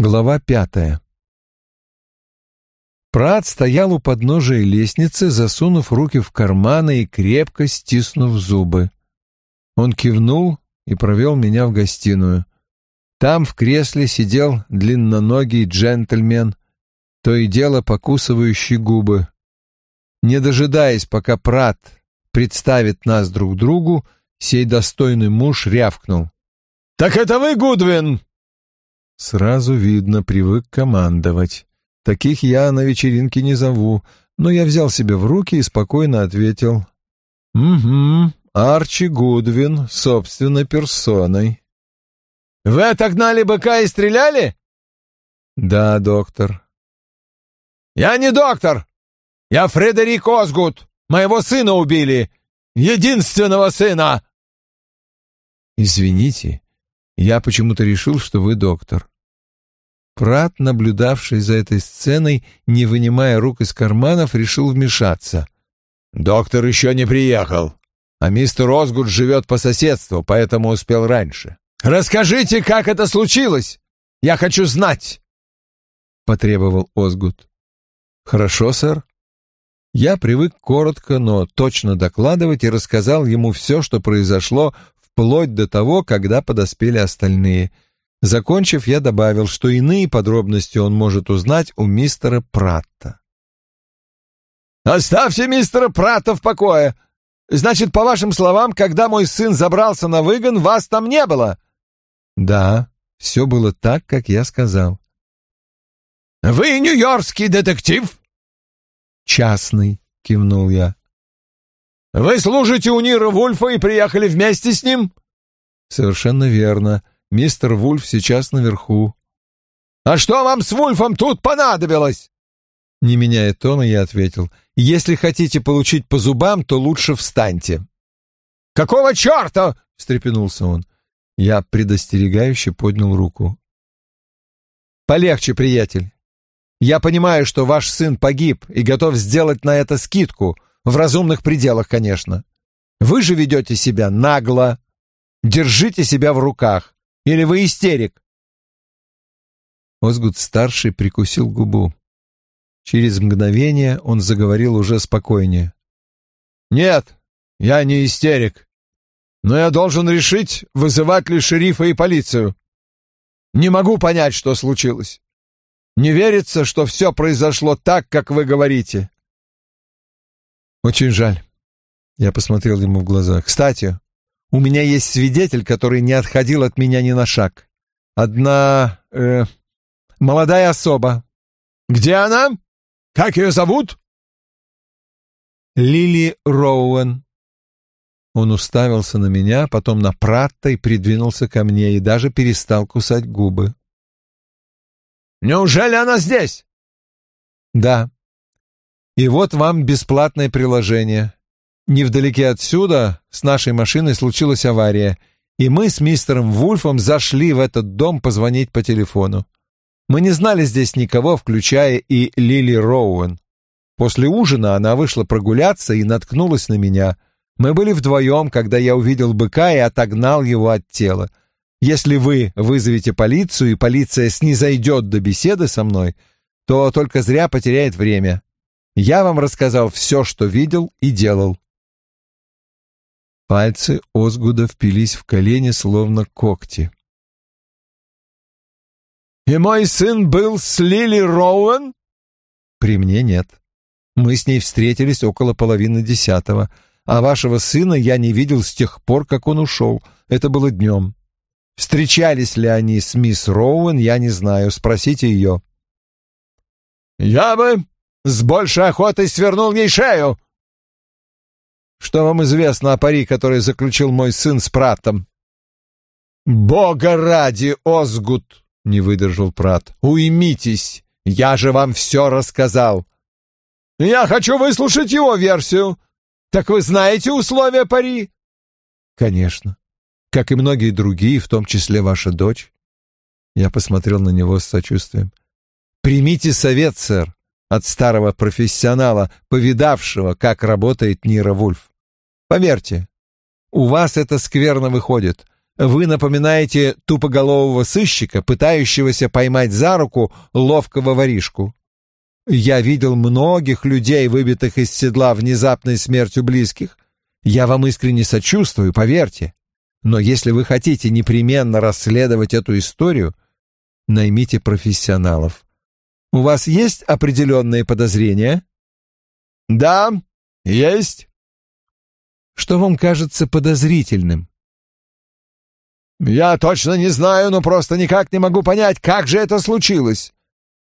Глава пятая. Прат стоял у подножия лестницы, засунув руки в карманы и крепко стиснув зубы. Он кивнул и провел меня в гостиную. Там в кресле сидел длинноногий джентльмен, то и дело покусывающий губы. Не дожидаясь, пока Прат представит нас друг другу, сей достойный муж рявкнул. «Так это вы, Гудвин?» Сразу видно, привык командовать. Таких я на вечеринке не зову, но я взял себя в руки и спокойно ответил. «Угу, Арчи Гудвин, собственной персоной». «Вы отогнали быка и стреляли?» «Да, доктор». «Я не доктор. Я Фредерик Озгуд. Моего сына убили. Единственного сына!» «Извините, я почему-то решил, что вы доктор. Прат, наблюдавший за этой сценой, не вынимая рук из карманов, решил вмешаться. «Доктор еще не приехал, а мистер Озгуд живет по соседству, поэтому успел раньше. Расскажите, как это случилось? Я хочу знать!» — потребовал Озгуд. «Хорошо, сэр». Я привык коротко, но точно докладывать и рассказал ему все, что произошло вплоть до того, когда подоспели остальные — Закончив, я добавил, что иные подробности он может узнать у мистера Пратта. «Оставьте мистера Пратта в покое! Значит, по вашим словам, когда мой сын забрался на выгон, вас там не было?» «Да, все было так, как я сказал». «Вы нью-йоркский детектив?» «Частный», — кивнул я. «Вы служите у Нира Вульфа и приехали вместе с ним?» «Совершенно верно. Мистер Вульф сейчас наверху. «А что вам с Вульфом тут понадобилось?» Не меняя тона, я ответил. «Если хотите получить по зубам, то лучше встаньте». «Какого черта?» — встрепенулся он. Я предостерегающе поднял руку. «Полегче, приятель. Я понимаю, что ваш сын погиб и готов сделать на это скидку, в разумных пределах, конечно. Вы же ведете себя нагло. Держите себя в руках. Или вы истерик?» Озгуд-старший прикусил губу. Через мгновение он заговорил уже спокойнее. «Нет, я не истерик. Но я должен решить, вызывать ли шерифа и полицию. Не могу понять, что случилось. Не верится, что все произошло так, как вы говорите». «Очень жаль». Я посмотрел ему в глаза. «Кстати, у меня есть свидетель, который не отходил от меня ни на шаг. Одна... Э, молодая особа. Где она? Как ее зовут? Лили Роуэн. Он уставился на меня, потом на Пратта и придвинулся ко мне и даже перестал кусать губы. «Неужели она здесь?» «Да. И вот вам бесплатное приложение. Невдалеке отсюда с нашей машиной случилась авария, и мы с мистером Вульфом зашли в этот дом позвонить по телефону. Мы не знали здесь никого, включая и Лили Роуэн. После ужина она вышла прогуляться и наткнулась на меня. Мы были вдвоем, когда я увидел быка и отогнал его от тела. Если вы вызовете полицию, и полиция снизойдет до беседы со мной, то только зря потеряет время. Я вам рассказал все, что видел и делал. Пальцы Озгуда впились в колени, словно когти. «И мой сын был с Лили Роуэн?» «При мне нет. Мы с ней встретились около половины десятого, а вашего сына я не видел с тех пор, как он ушел. Это было днем. Встречались ли они с мисс Роуэн, я не знаю. Спросите ее». «Я бы с большей охотой свернул ей шею», что вам известно о пари, который заключил мой сын с Пратом?» «Бога ради, Озгут!» — не выдержал Прат. «Уймитесь! Я же вам все рассказал!» «Я хочу выслушать его версию. Так вы знаете условия пари?» «Конечно. Как и многие другие, в том числе ваша дочь». Я посмотрел на него с сочувствием. «Примите совет, сэр, от старого профессионала, повидавшего, как работает Нира Вульф. Поверьте, у вас это скверно выходит. Вы напоминаете тупоголового сыщика, пытающегося поймать за руку ловкого воришку. Я видел многих людей, выбитых из седла внезапной смертью близких. Я вам искренне сочувствую, поверьте. Но если вы хотите непременно расследовать эту историю, наймите профессионалов. У вас есть определенные подозрения? Да, есть. Что вам кажется подозрительным? Я точно не знаю, но просто никак не могу понять, как же это случилось.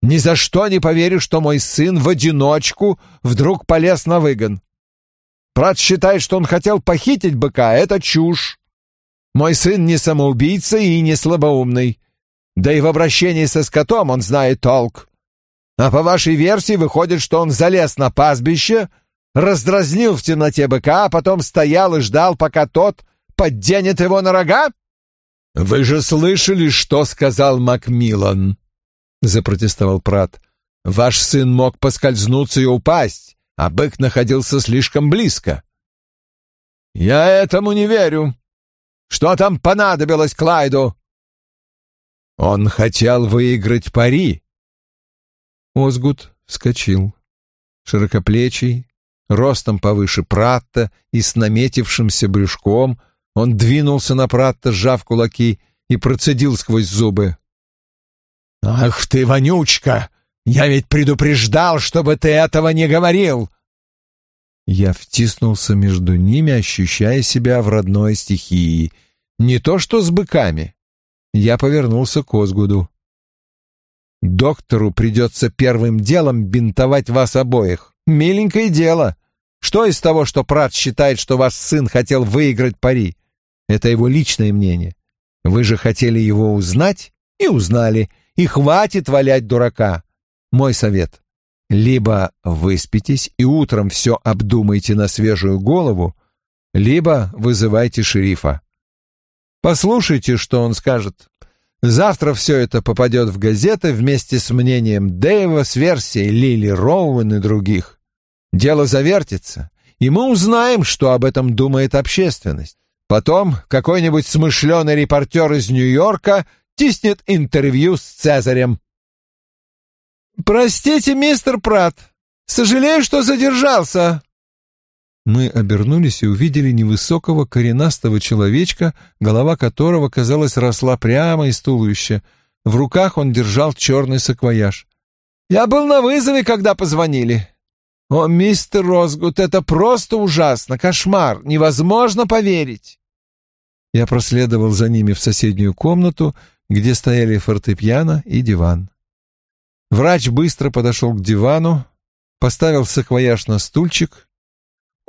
Ни за что не поверю, что мой сын в одиночку вдруг полез на выгон. Брат считает, что он хотел похитить быка, это чушь. Мой сын не самоубийца и не слабоумный. Да и в обращении со скотом он знает толк. А по вашей версии выходит, что он залез на пастбище, раздразнил в темноте быка, а потом стоял и ждал, пока тот подденет его на рога? «Вы же слышали, что сказал Макмиллан?» — запротестовал Прат. «Ваш сын мог поскользнуться и упасть, а бык находился слишком близко». «Я этому не верю. Что там понадобилось Клайду?» «Он хотел выиграть пари». Озгут вскочил. Широкоплечий, ростом повыше Пратта и с наметившимся брюшком, он двинулся на Пратта, сжав кулаки, и процедил сквозь зубы. «Ах ты, вонючка! Я ведь предупреждал, чтобы ты этого не говорил!» Я втиснулся между ними, ощущая себя в родной стихии. Не то что с быками. Я повернулся к Озгуду. «Доктору придется первым делом бинтовать вас обоих. Миленькое дело. Что из того, что Прат считает, что ваш сын хотел выиграть пари? Это его личное мнение. Вы же хотели его узнать и узнали, и хватит валять дурака. Мой совет. Либо выспитесь и утром все обдумайте на свежую голову, либо вызывайте шерифа. Послушайте, что он скажет. Завтра все это попадет в газеты вместе с мнением Дэйва, с версией Лили Роуэн и других. Дело завертится, и мы узнаем, что об этом думает общественность. Потом какой-нибудь смышленый репортер из Нью-Йорка тиснет интервью с Цезарем. «Простите, мистер Пратт, сожалею, что задержался». Мы обернулись и увидели невысокого коренастого человечка, голова которого, казалось, росла прямо из туловища. В руках он держал черный саквояж. «Я был на вызове, когда позвонили. О, мистер Росгут, это просто ужасно, кошмар, невозможно поверить!» Я проследовал за ними в соседнюю комнату, где стояли фортепиано и диван. Врач быстро подошел к дивану, поставил саквояж на стульчик.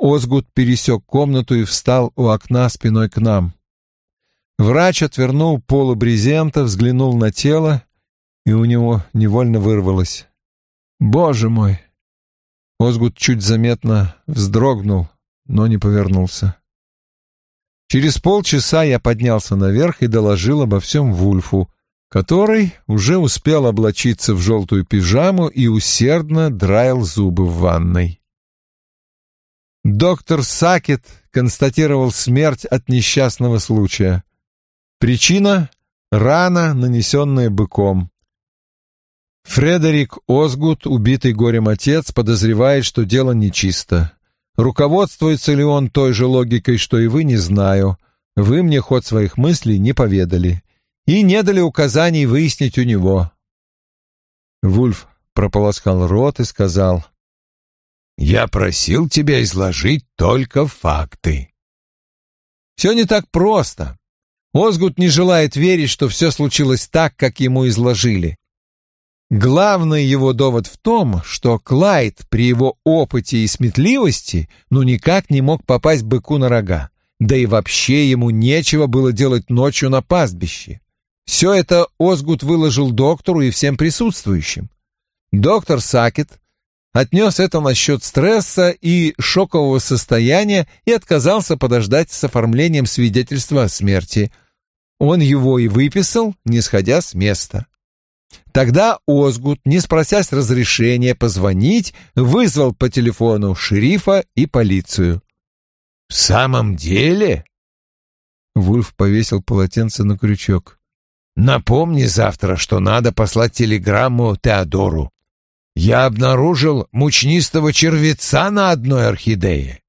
Озгут пересек комнату и встал у окна спиной к нам. Врач отвернул полу брезента, взглянул на тело, и у него невольно вырвалось. «Боже мой!» Озгут чуть заметно вздрогнул, но не повернулся. Через полчаса я поднялся наверх и доложил обо всем Вульфу, который уже успел облачиться в желтую пижаму и усердно драил зубы в ванной. Доктор Сакет констатировал смерть от несчастного случая. Причина — рана, нанесенная быком. Фредерик Озгут, убитый горем отец, подозревает, что дело нечисто. Руководствуется ли он той же логикой, что и вы, не знаю. Вы мне ход своих мыслей не поведали и не дали указаний выяснить у него. Вульф прополоскал рот и сказал, «Я просил тебя изложить только факты». Все не так просто. Озгут не желает верить, что все случилось так, как ему изложили. Главный его довод в том, что Клайд при его опыте и сметливости ну никак не мог попасть быку на рога, да и вообще ему нечего было делать ночью на пастбище. Все это Озгут выложил доктору и всем присутствующим. Доктор Сакет отнес это насчет стресса и шокового состояния и отказался подождать с оформлением свидетельства о смерти. Он его и выписал, не сходя с места. Тогда Озгут, не спросясь разрешения позвонить, вызвал по телефону шерифа и полицию. «В самом деле?» Вульф повесил полотенце на крючок. «Напомни завтра, что надо послать телеграмму Теодору. Я обнаружил мучнистого червеца на одной орхидее.